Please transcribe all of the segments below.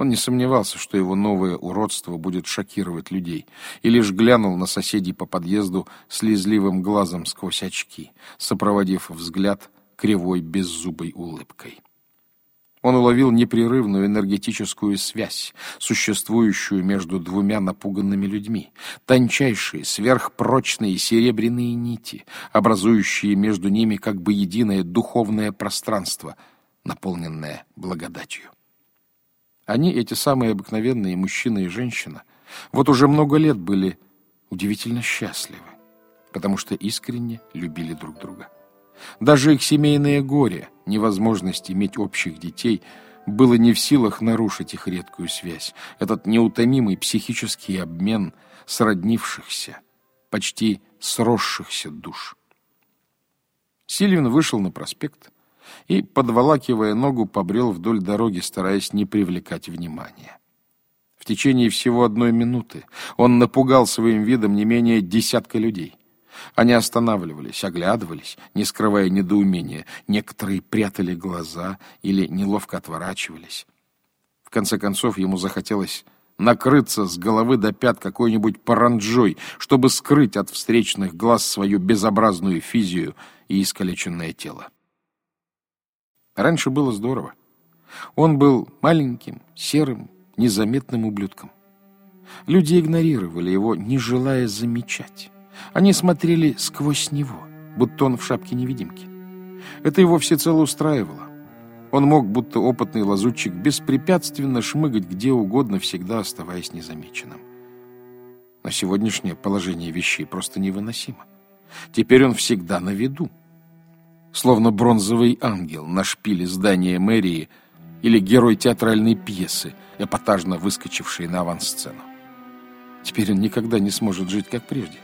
Он не сомневался, что его новое уродство будет шокировать людей, и лишь глянул на соседей по подъезду слезливым глазом сквозь очки, сопроводив взгляд кривой беззубой улыбкой. Он уловил непрерывную энергетическую связь, существующую между двумя напуганными людьми, тончайшие, сверхпрочные серебряные нити, образующие между ними как бы единое духовное пространство, наполненное благодатью. Они, эти самые обыкновенные мужчина и женщина, вот уже много лет были удивительно счастливы, потому что искренне любили друг друга. Даже их семейное горе, невозможность иметь общих детей, было не в силах нарушить их редкую связь, этот неутомимый психический обмен сроднившихся, почти сросшихся душ. Сильвин вышел на проспект и, подволакивая ногу, побрел вдоль дороги, стараясь не привлекать внимания. В течение всего одной минуты он напугал своим видом не менее десятка людей. Они останавливались, оглядывались, не скрывая недоумения. Некоторые прятали глаза или неловко отворачивались. В конце концов, ему захотелось накрыться с головы до пят какой-нибудь паранджой, чтобы скрыть от встречных глаз свою безобразную физию и искалеченное тело. Раньше было здорово. Он был маленьким, серым, незаметным ублюдком. Люди игнорировали его, не желая замечать. Они смотрели сквозь него, будто он в шапке-невидимки. Это его всецело устраивало. Он мог, будто опытный лазутчик, беспрепятственно шмыгать где угодно, всегда оставаясь незамеченным. Но сегодняшнее положение вещей просто невыносимо. Теперь он всегда на виду. Словно бронзовый ангел на шпиле здания мэрии или герой театральной пьесы, эпатажно выскочивший на авансцену. Теперь он никогда не сможет жить, как прежде.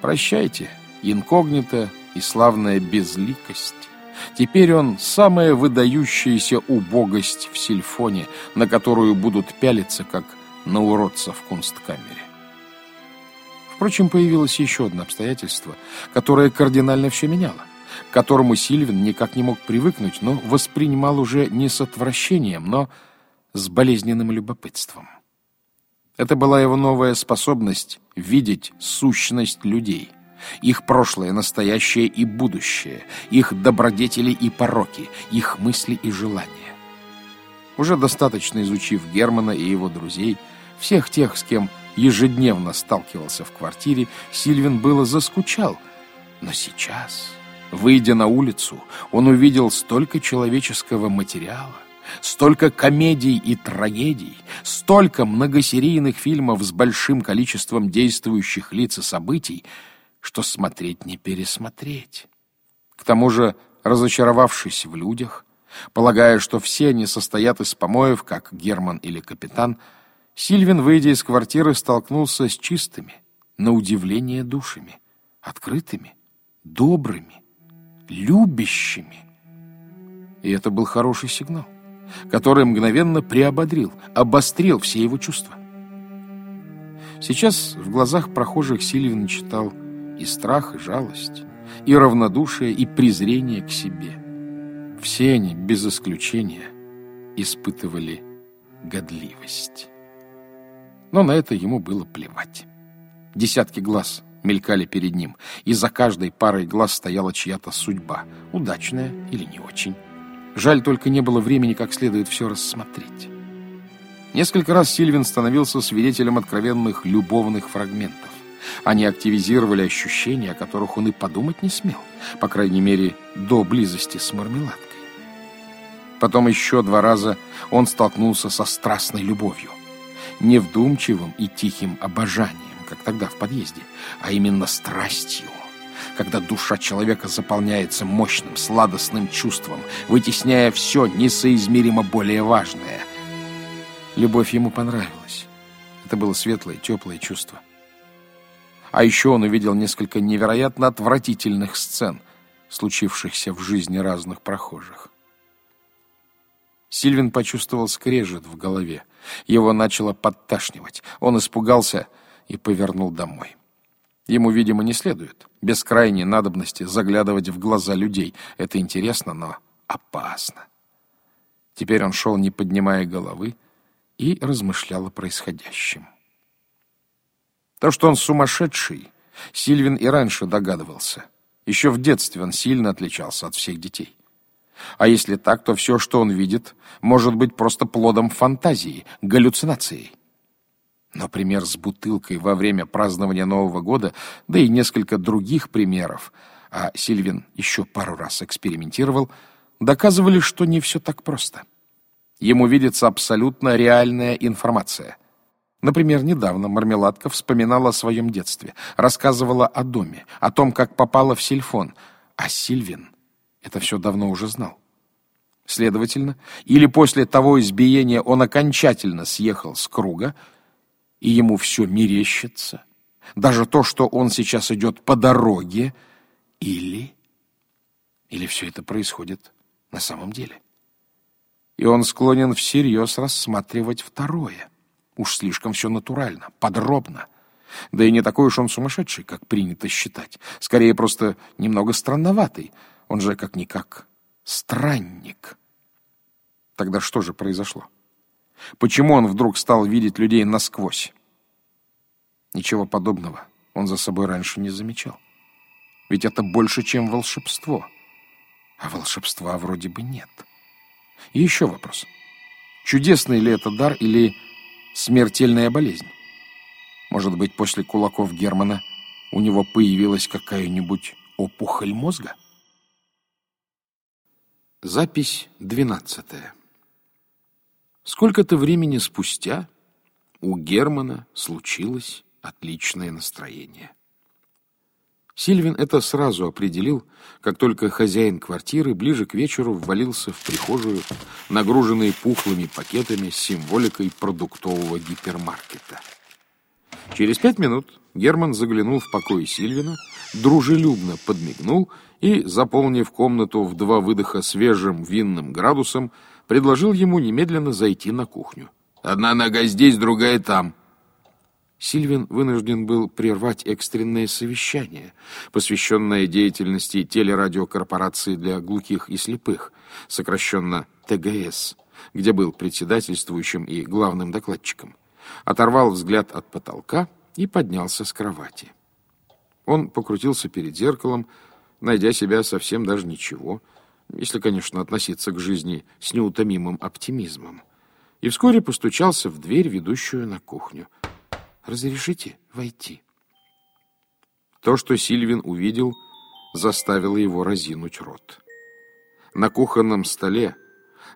Прощайте, инкогнито и славная безликость. Теперь он самая выдающаяся убогость в сильфоне, на которую будут пялиться, как на уродца в кунсткамере. Впрочем, появилось еще одно обстоятельство, которое кардинально все меняло, которому Сильвин никак не мог привыкнуть, но воспринимал уже не с отвращением, но с болезненным любопытством. Это была его новая способность видеть сущность людей, их прошлое, настоящее и будущее, их добродетели и пороки, их мысли и желания. Уже достаточно изучив Германа и его друзей, всех тех, с кем ежедневно сталкивался в квартире, Сильвин было заскучал. Но сейчас, выйдя на улицу, он увидел столько человеческого материала, Столько комедий и трагедий, столько многосерийных фильмов с большим количеством действующих лиц и событий, что смотреть не пересмотреть. К тому же, разочаровавшись в людях, полагая, что все они состоят из помоев, как Герман или капитан, Сильвин, выйдя из квартиры, столкнулся с чистыми, на удивление душами, открытыми, добрыми, любящими. И это был хороший сигнал который мгновенно приободрил, обострил все его чувства. Сейчас в глазах прохожих Сильвин читал и страх, и жалость, и равнодушие, и презрение к себе. Все они, без исключения, испытывали годливость. Но на это ему было плевать. Десятки глаз мелькали перед ним, и за каждой парой глаз стояла чья-то судьба, удачная или не очень. Жаль, только не было времени как следует все рассмотреть. Несколько раз Сильвин становился свидетелем откровенных любовных фрагментов. Они активизировали ощущения, о которых он и подумать не смел, по крайней мере, до близости с мармеладкой. Потом еще два раза он столкнулся со страстной любовью, невдумчивым и тихим обожанием, как тогда в подъезде, а именно страстью, когда душа человека заполняется мощным, сладостным чувством, вытесняя все несоизмеримо более важное. Любовь ему понравилась. Это было светлое, теплое чувство. А еще он увидел несколько невероятно отвратительных сцен, случившихся в жизни разных прохожих. Сильвин почувствовал скрежет в голове. Его начало подташнивать. Он испугался и повернул домой. Ему, видимо, не следует без крайней надобности заглядывать в глаза людей. Это интересно, но опасно. Теперь он шел, не поднимая головы, и размышлял о происходящем. То, что он сумасшедший, Сильвин и раньше догадывался. Еще в детстве он сильно отличался от всех детей. А если так, то все, что он видит, может быть просто плодом фантазии, галлюцинацией. Но пример с бутылкой во время празднования Нового года, да и несколько других примеров, а Сильвин еще пару раз экспериментировал, доказывали, что не все так просто. Ему видится абсолютно реальная информация. Например, недавно Мармеладка вспоминала о своем детстве, рассказывала о доме, о том, как попала в сельфон, а Сильвин это все давно уже знал. Следовательно, или после того избиения он окончательно съехал с круга, и ему все мерещится, даже то, что он сейчас идет по дороге, или... Или все это происходит на самом деле. И он склонен всерьез рассматривать второе. Уж слишком все натурально, подробно. Да и не такой уж он сумасшедший, как принято считать. Скорее, просто немного странноватый. Он же, как-никак, странник. Тогда что же произошло? Почему он вдруг стал видеть людей насквозь? Ничего подобного он за собой раньше не замечал. Ведь это больше, чем волшебство. А волшебства вроде бы нет. И еще вопрос. Чудесный ли это дар или смертельная болезнь? Может быть, после кулаков Германа у него появилась какая-нибудь опухоль мозга? Запись двенадцатая. Сколько-то времени спустя у Германа случилось отличное настроение. Сильвин это сразу определил, как только хозяин квартиры ближе к вечеру ввалился в прихожую, нагруженный пухлыми пакетами с символикой продуктового гипермаркета. Через пять минут Герман заглянул в покой Сильвина, дружелюбно подмигнул и, заполнив комнату в два выдоха свежим винным градусом, предложил ему немедленно зайти на кухню. «Одна нога здесь, другая там». Сильвин вынужден был прервать экстренное совещание, посвященное деятельности телерадиокорпорации для глухих и слепых, сокращенно ТГС, где был председательствующим и главным докладчиком. Оторвал взгляд от потолка и поднялся с кровати. Он покрутился перед зеркалом, найдя себя совсем даже ничего, если, конечно, относиться к жизни с неутомимым оптимизмом. И вскоре постучался в дверь, ведущую на кухню. «Разрешите войти?» То, что Сильвин увидел, заставило его разинуть рот. На кухонном столе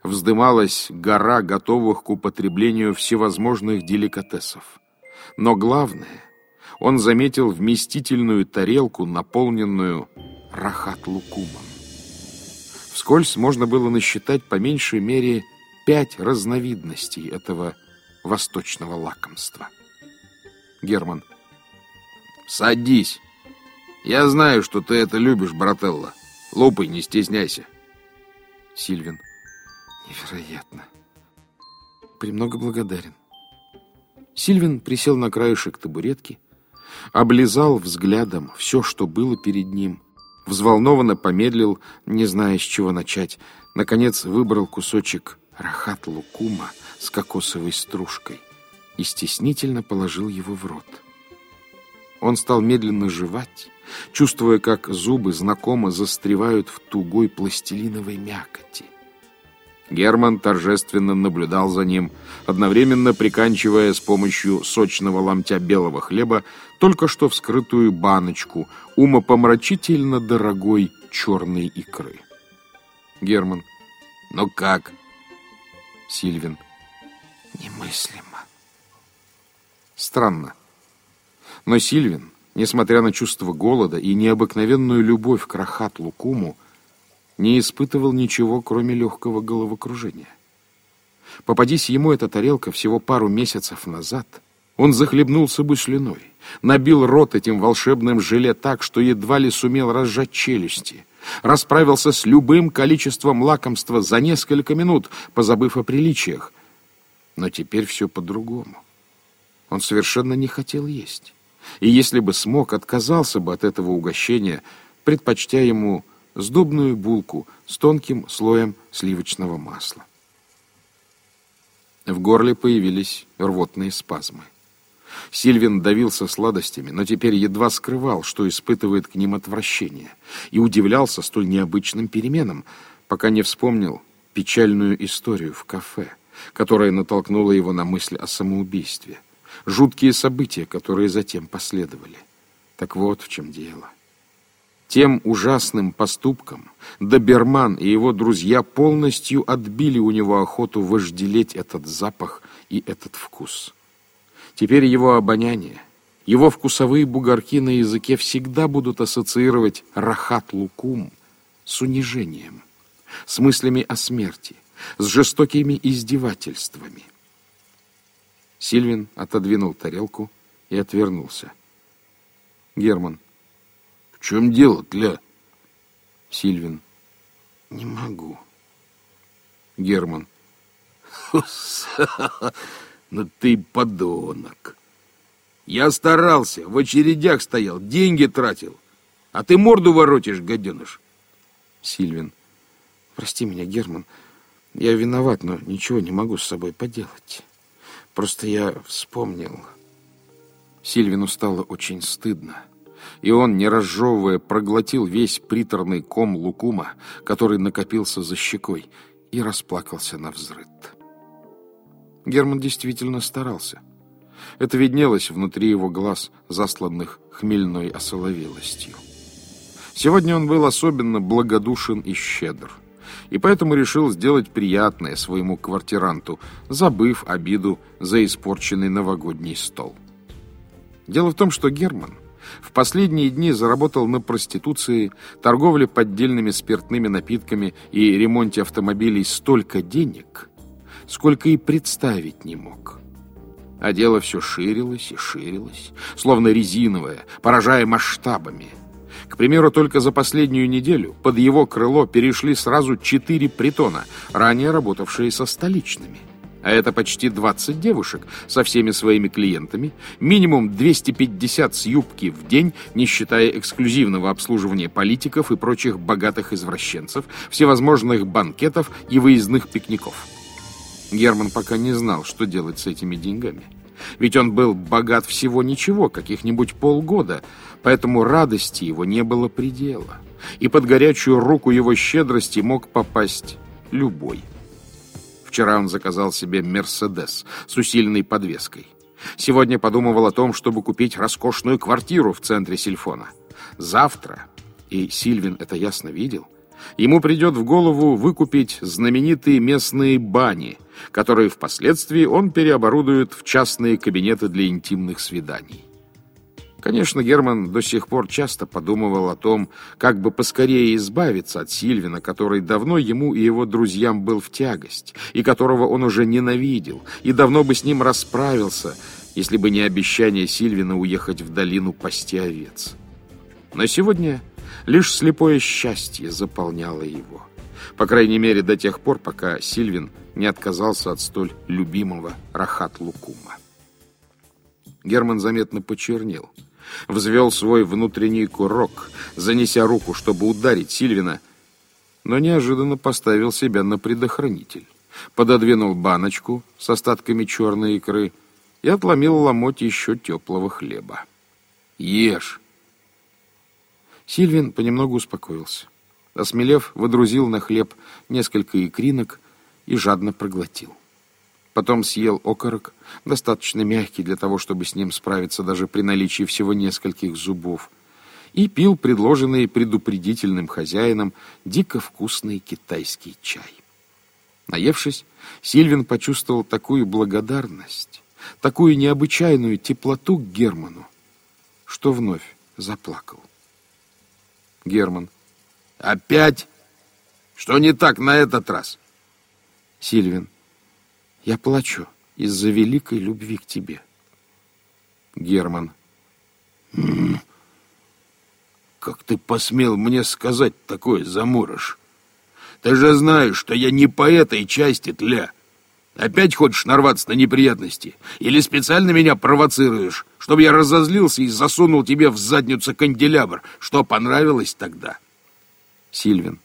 вздымалась гора готовых к употреблению всевозможных деликатесов. Но главное, он заметил вместительную тарелку, наполненную рахат-лукумом. Вскользь можно было насчитать по меньшей мере пять разновидностей этого восточного лакомства. Герман. «Садись. Я знаю, что ты это любишь, брателла. Лупай, не стесняйся». Сильвин. «Невероятно. Премного благодарен». Сильвин присел на краешек табуретки, облизал взглядом все, что было перед ним, взволнованно помедлил, не зная, с чего начать. Наконец выбрал кусочек рахат-лукума с кокосовой стружкой и стеснительно положил его в рот. Он стал медленно жевать, чувствуя, как зубы знакомо застревают в тугой пластилиновой мякоти. Герман торжественно наблюдал за ним, одновременно приканчивая с помощью сочного ломтя белого хлеба только что вскрытую баночку умопомрачительно дорогой черной икры. Герман. «Ну как?» Сильвин. «Немыслимо». Странно. Но Сильвин, несмотря на чувство голода и необыкновенную любовь к Рахат-Лукуму, не испытывал ничего, кроме легкого головокружения. Попадись ему эта тарелка всего пару месяцев назад, он захлебнулся бы слюной, набил рот этим волшебным желе так, что едва ли сумел разжать челюсти, расправился с любым количеством лакомства за несколько минут, позабыв о приличиях. Но теперь все по-другому. Он совершенно не хотел есть. И если бы смог, отказался бы от этого угощения, предпочтя ему сдобную булку с тонким слоем сливочного масла. В горле появились рвотные спазмы. Сильвин давился сладостями, но теперь едва скрывал, что испытывает к ним отвращение, и удивлялся столь необычным переменам, пока не вспомнил печальную историю в кафе, которая натолкнула его на мысль о самоубийстве, жуткие события, которые затем последовали. Так вот в чем дело. Тем ужасным поступком Доберман и его друзья полностью отбили у него охоту вожделеть этот запах и этот вкус. Теперь его обоняние, его вкусовые бугорки на языке всегда будут ассоциировать рахат-лукум с унижением, с мыслями о смерти, с жестокими издевательствами. Сильвин отодвинул тарелку и отвернулся. Герман. Чем дело, Тля? Сильвин. Не могу. Герман. Ну ты подонок. Я старался, в очередях стоял, деньги тратил. А ты морду воротишь, гаденыш. Сильвин. Прости меня, Герман. Я виноват, но ничего не могу с собой поделать. Просто я вспомнил. Сильвину стало очень стыдно. И он, не разжевывая, проглотил весь приторный ком лукума, который накопился за щекой, и расплакался на взрыд. Герман действительно старался. Это виднелось внутри его глаз, засланных хмельной осоловелостью. Сегодня он был особенно благодушен и щедр, и поэтому решил сделать приятное своему квартиранту, забыв обиду за испорченный новогодний стол. Дело в том, что Герман в последние дни заработал на проституции, торговле поддельными спиртными напитками и ремонте автомобилей столько денег – сколько и представить не мог. А дело все ширилось и ширилось, словно резиновое, поражая масштабами. К примеру, только за последнюю неделю под его крыло перешли сразу четыре притона, ранее работавшие со столичными. А это почти 20 девушек со всеми своими клиентами, минимум 250 с юбки в день, не считая эксклюзивного обслуживания политиков и прочих богатых извращенцев, всевозможных банкетов и выездных пикников. Герман пока не знал, что делать с этими деньгами. Ведь он был богат всего ничего, каких-нибудь полгода, поэтому радости его не было предела. И под горячую руку его щедрости мог попасть любой. Вчера он заказал себе «Мерседес» с усиленной подвеской. Сегодня подумывал о том, чтобы купить роскошную квартиру в центре Сильфона. Завтра, и Сильвин это ясно видел, ему придет в голову выкупить знаменитые местные бани, которые впоследствии он переоборудует в частные кабинеты для интимных свиданий. Конечно, Герман до сих пор часто подумывал о том, как бы поскорее избавиться от Сильвина, который давно ему и его друзьям был в тягость, и которого он уже ненавидел, и давно бы с ним расправился, если бы не обещание Сильвина уехать в долину пасти овец. Но сегодня Лишь слепое счастье заполняло его. По крайней мере, до тех пор, пока Сильвин не отказался от столь любимого Рахат-Лукума. Герман заметно почернел. Взвел свой внутренний курок, занеся руку, чтобы ударить Сильвина, но неожиданно поставил себя на предохранитель. Пододвинул баночку с остатками черной икры и отломил ломоть еще теплого хлеба. «Ешь!» Сильвин понемногу успокоился. Осмелев, водрузил на хлеб несколько икринок и жадно проглотил. Потом съел окорок, достаточно мягкий для того, чтобы с ним справиться даже при наличии всего нескольких зубов, и пил предложенный предупредительным хозяином дико вкусный китайский чай. Наевшись, Сильвин почувствовал такую благодарность, такую необычайную теплоту к Герману, что вновь заплакал. Герман. Опять? Что не так на этот раз? Сильвин. Я плачу из-за великой любви к тебе. Герман. М -м как ты посмел мне сказать такое, заморож? Ты же знаешь, что я не по этой части тля. Опять хочешь нарваться на неприятности? Или специально меня провоцируешь, чтобы я разозлился и засунул тебе в задницу канделябр? Что понравилось тогда?» Сильвин.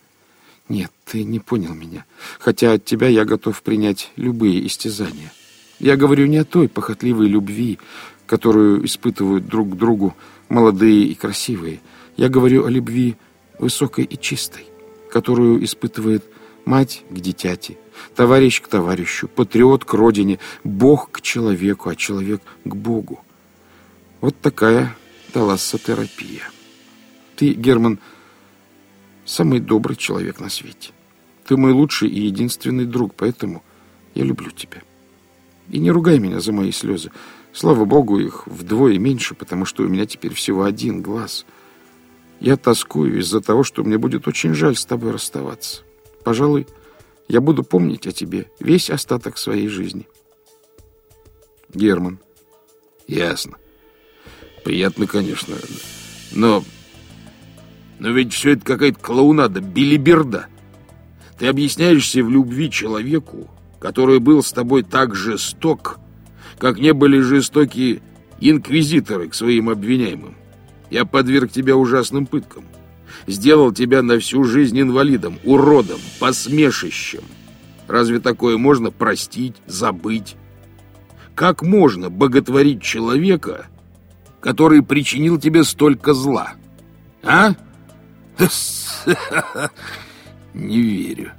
Нет, ты не понял меня. Хотя от тебя я готов принять любые истязания. Я говорю не о той похотливой любви, которую испытывают друг к другу молодые и красивые. Я говорю о любви высокой и чистой, которую испытывает мать к дитяти, товарищ к товарищу, патриот к родине, Бог к человеку, а человек к Богу. Вот такая талассотерапия. Ты, Герман, самый добрый человек на свете. Ты мой лучший и единственный друг, поэтому я люблю тебя. И не ругай меня за мои слезы. Слава богу, их вдвое меньше, потому что у меня теперь всего один глаз. Я тоскую из-за того, что мне будет очень жаль с тобой расставаться. Пожалуй, я буду помнить о тебе весь остаток своей жизни. Герман. Ясно. Приятно, конечно. Но... Но ведь все это какая-то клоунада, билиберда. Ты объясняешься в любви человеку, который был с тобой так жесток, как не были жестоки инквизиторы к своим обвиняемым. Я подверг тебя ужасным пыткам. Сделал тебя на всю жизнь инвалидом, уродом, посмешищем. Разве такое можно простить, забыть? Как можно боготворить человека, который причинил тебе столько зла? А? Не верю.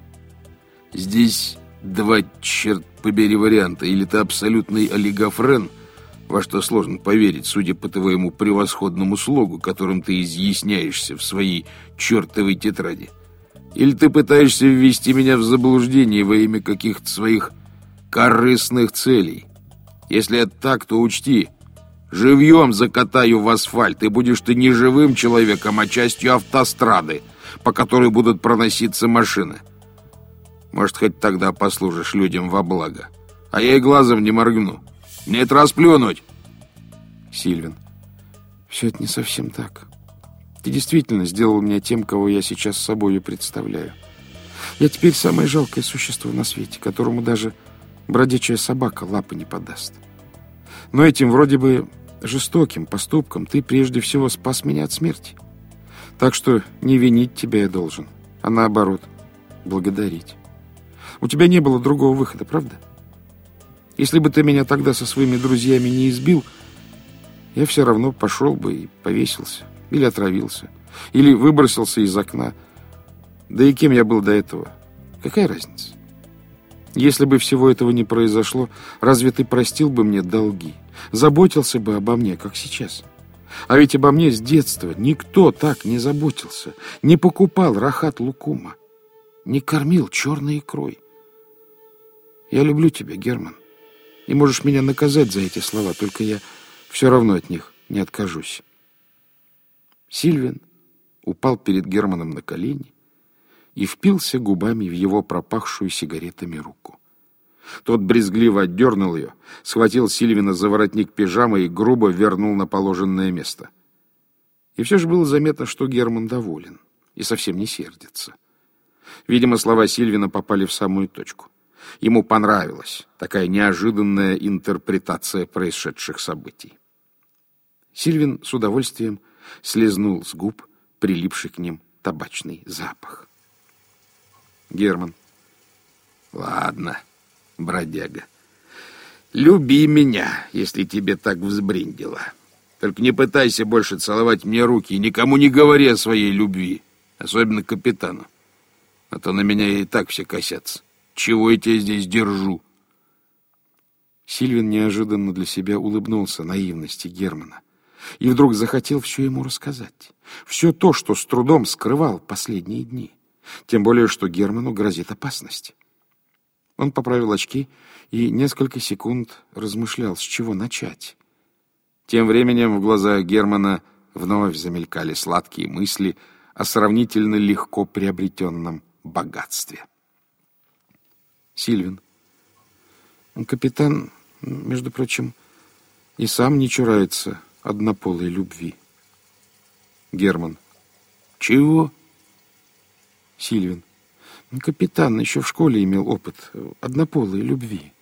Здесь два, черт побери, варианта. Или ты абсолютный олигофрен, во что сложно поверить, судя по твоему превосходному слогу, которым ты изъясняешься в своей чертовой тетради. Или ты пытаешься ввести меня в заблуждение во имя каких-то своих корыстных целей. Если это так, то учти, живьем закатаю в асфальт, и будешь ты не живым человеком, а частью автострады, по которой будут проноситься машины. Может, хоть тогда послужишь людям во благо. А я и глазом не моргну. Мне это расплюнуть. Сильвин, все это не совсем так. Ты действительно сделал меня тем, кого я сейчас с собой представляю. Я теперь самое жалкое существо на свете, которому даже бродячая собака лапы не подаст. Но этим вроде бы жестоким поступком ты прежде всего спас меня от смерти. Так что не винить тебя я должен, а наоборот, благодарить. У тебя не было другого выхода, правда? Если бы ты меня тогда со своими друзьями не избил, я все равно пошел бы и повесился, или отравился, или выбросился из окна. Да и кем я был до этого? Какая разница? Если бы всего этого не произошло, разве ты простил бы мне долги? Заботился бы обо мне, как сейчас? А ведь обо мне с детства никто так не заботился, не покупал рахат лукума, не кормил черной икрой. Я люблю тебя, Герман. И можешь меня наказать за эти слова, только я все равно от них не откажусь. Сильвин упал перед Германом на колени и впился губами в его пропахшую сигаретами руку. Тот брезгливо отдернул ее, схватил Сильвина за воротник пижамы и грубо вернул на положенное место. И все же было заметно, что Герман доволен и совсем не сердится. Видимо, слова Сильвина попали в самую точку. Ему понравилась такая неожиданная интерпретация происшедших событий. Сильвин с удовольствием слезнул с губ прилипший к ним табачный запах. Герман. Ладно, бродяга. Люби меня, если тебе так взбриндило. Только не пытайся больше целовать мне руки и никому не говори о своей любви, особенно капитану. А то на меня и так все косятся. Чего я тебя здесь держу?» Сильвин неожиданно для себя улыбнулся наивности Германа и вдруг захотел все ему рассказать. Все то, что с трудом скрывал последние дни. Тем более, что Герману грозит опасность. Он поправил очки и несколько секунд размышлял, с чего начать. Тем временем в глазах Германа вновь замелькали сладкие мысли о сравнительно легко приобретенном богатстве. Сильвин. Капитан, между прочим, и сам не чурается однополой любви. Герман. Чего? Сильвин. Капитан еще в школе имел опыт однополой любви.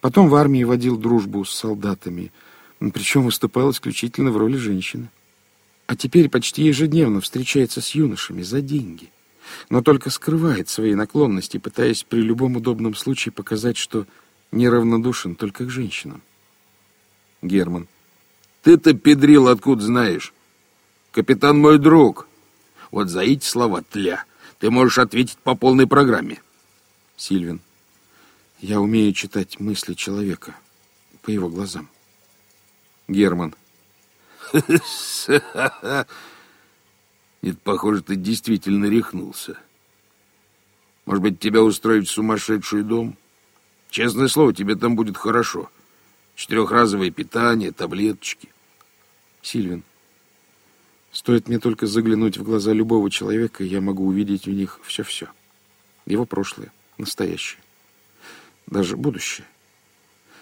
Потом в армии водил дружбу с солдатами, причем выступал исключительно в роли женщины. А теперь почти ежедневно встречается с юношами за деньги. но только скрывает свои наклонности, пытаясь при любом удобном случае показать, что неравнодушен только к женщинам. Герман. Ты-то, педрил, откуда знаешь? Капитан мой друг. Вот за эти слова тля ты можешь ответить по полной программе. Сильвин. Я умею читать мысли человека по его глазам. Герман. Нет, похоже, ты действительно рехнулся. Может быть, тебя устроить в сумасшедший дом? Честное слово, тебе там будет хорошо. Четырехразовое питание, таблеточки. Сильвин. Стоит мне только заглянуть в глаза любого человека, и я могу увидеть в них все-все. Его прошлое, настоящее, даже будущее.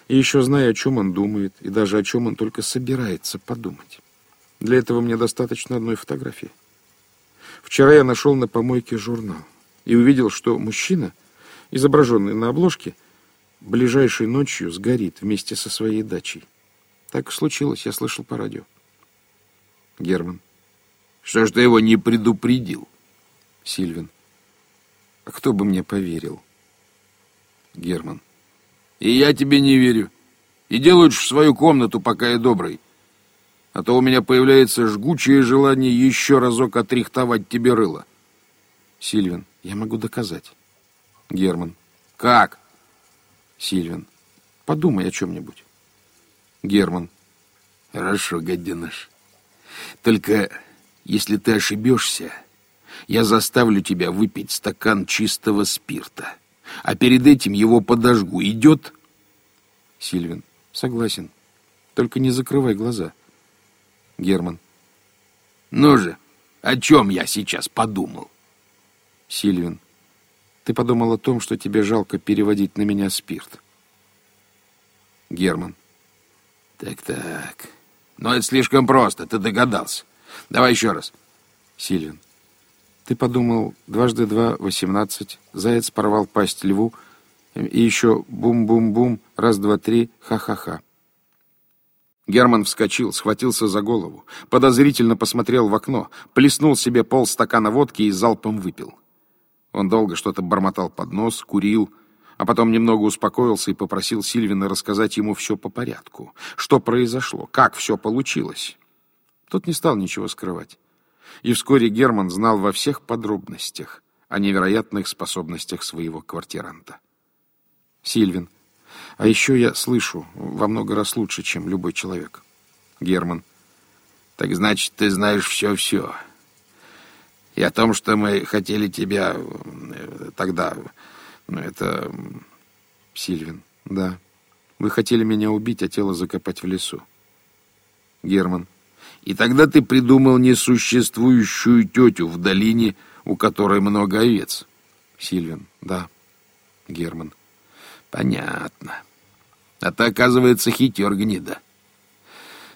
И еще зная, о чем он думает, и даже о чем он только собирается подумать. Для этого мне достаточно одной фотографии. Вчера я нашел на помойке журнал и увидел, что мужчина, изображенный на обложке, ближайшей ночью сгорит вместе со своей дачей. Так случилось, я слышал по радио. Герман. Что ж ты его не предупредил? Сильвин. А кто бы мне поверил? Герман. И я тебе не верю. Иди лучше в свою комнату, пока я добрый. А то у меня появляется жгучее желание еще разок отрихтовать тебе рыло. Сильвин. Я могу доказать. Герман. Как? Сильвин. Подумай о чем-нибудь. Герман. Хорошо, гаденыш. Только если ты ошибешься, я заставлю тебя выпить стакан чистого спирта, а перед этим его подожгу. Идет? Сильвин. Согласен. Только не закрывай глаза. Герман. Ну же, о чем я сейчас подумал? Сильвин. Ты подумал о том, что тебе жалко переводить на меня спирт. Герман. Так-так. Но это слишком просто, ты догадался. Давай еще раз. Сильвин. Ты подумал, дважды два — восемнадцать, заяц порвал пасть льву, и еще бум-бум-бум, раз-два-три, ха-ха-ха. Герман вскочил, схватился за голову, подозрительно посмотрел в окно, плеснул себе полстакана водки и залпом выпил. Он долго что-то бормотал под нос, курил, а потом немного успокоился и попросил Сильвина рассказать ему все по порядку. Что произошло, как все получилось. Тот не стал ничего скрывать. И вскоре Герман знал во всех подробностях о невероятных способностях своего квартиранта. Сильвин. А еще я слышу во много раз лучше, чем любой человек. Герман. Так значит, ты знаешь все-все. И о том, что мы хотели тебя э, тогда... Ну, это... Сильвин. Да. Вы хотели меня убить, а тело закопать в лесу. Герман. И тогда ты придумал несуществующую тетю в долине, у которой много овец. Сильвин. Да. Герман. Понятно. А ты, оказывается, хитер гнида.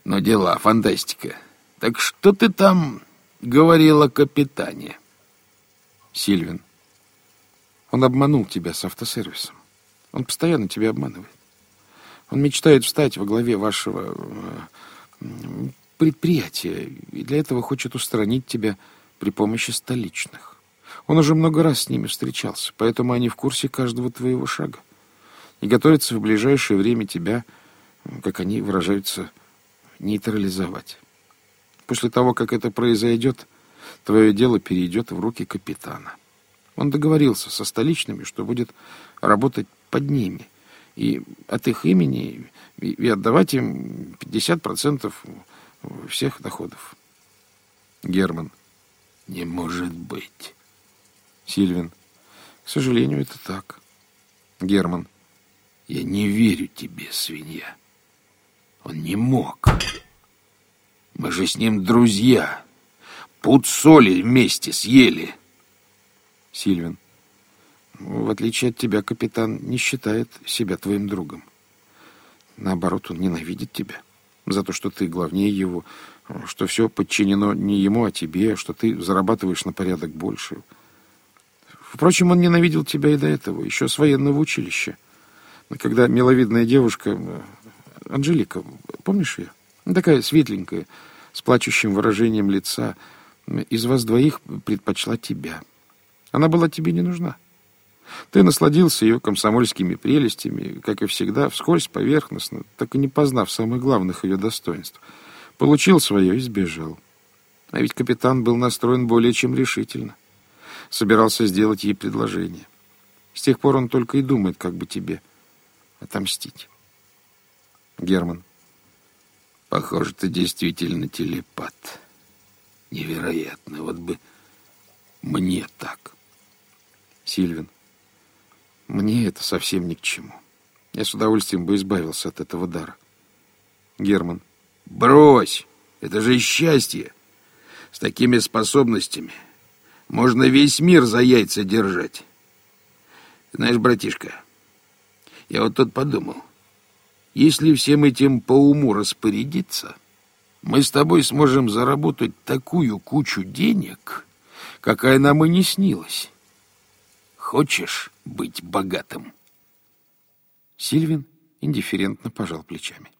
Но дела, фантастика. Так что ты там говорил о капитане? Сильвин. Он обманул тебя с автосервисом. Он постоянно тебя обманывает. Он мечтает встать во главе вашего предприятия, и для этого хочет устранить тебя при помощи столичных. Он уже много раз с ними встречался, поэтому они в курсе каждого твоего шага и готовятся в ближайшее время тебя, как они выражаются, нейтрализовать. После того, как это произойдет, твое дело перейдет в руки капитана. Он договорился со столичными, что будет работать под ними, и от их имени и отдавать им 50% всех доходов. Герман. Не может быть. Сильвин. К сожалению, это так. Герман. Я не верю тебе, свинья. Он не мог. Мы же с ним друзья. Пуд соли вместе съели. Сильвин. В отличие от тебя, капитан не считает себя твоим другом. Наоборот, он ненавидит тебя за то, что ты главнее его, что все подчинено не ему, а тебе, что ты зарабатываешь на порядок больше. Впрочем, он ненавидел тебя и до этого, еще с военного училища. Когда миловидная девушка, Анжелика, помнишь ее? Такая светленькая, с плачущим выражением лица, из вас двоих предпочла тебя. Она была тебе не нужна. Ты насладился ее комсомольскими прелестями, как и всегда, вскользь, поверхностно, так и не познав самых главных ее достоинств. Получил свое и сбежал. А ведь капитан был настроен более чем решительно. Собирался сделать ей предложение. С тех пор он только и думает, как бы тебе отомстить. Герман. Похоже, ты действительно телепат. Невероятно. Вот бы мне так. Сильвин. Мне это совсем ни к чему. Я с удовольствием бы избавился от этого дара. Герман. Брось! Это же счастье! С такими способностями можно весь мир за яйца держать. Знаешь, братишка, я вот тут подумал, если всем этим по уму распорядиться, мы с тобой сможем заработать такую кучу денег, какая нам и не снилась. Хочешь быть богатым? Сильвин индифферентно пожал плечами.